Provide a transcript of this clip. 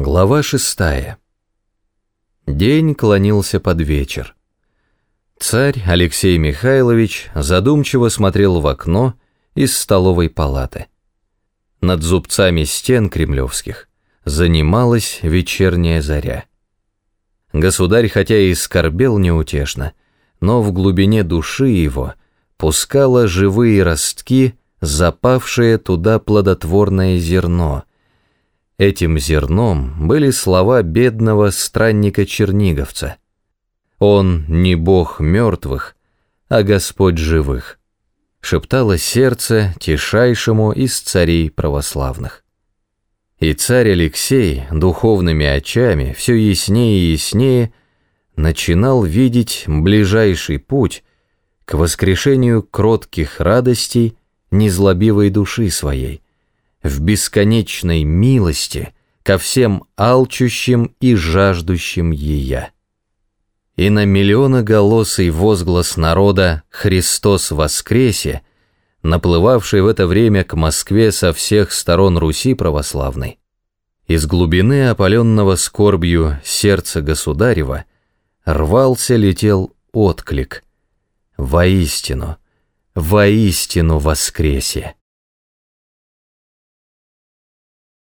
Глава шестая. День клонился под вечер. Царь Алексей Михайлович задумчиво смотрел в окно из столовой палаты. Над зубцами стен кремлевских занималась вечерняя заря. Государь хотя и скорбел неутешно, но в глубине души его пускала живые ростки, запавшее туда плодотворное зерно — Этим зерном были слова бедного странника-черниговца. «Он не бог мертвых, а Господь живых», шептало сердце тишайшему из царей православных. И царь Алексей духовными очами все яснее и яснее начинал видеть ближайший путь к воскрешению кротких радостей незлобивой души своей – в бесконечной милости ко всем алчущим и жаждущим Ее. И на миллионоголосый возглас народа «Христос воскресе!» наплывавший в это время к Москве со всех сторон Руси православной, из глубины опаленного скорбью сердца государева рвался летел отклик «Воистину, воистину воскресе!»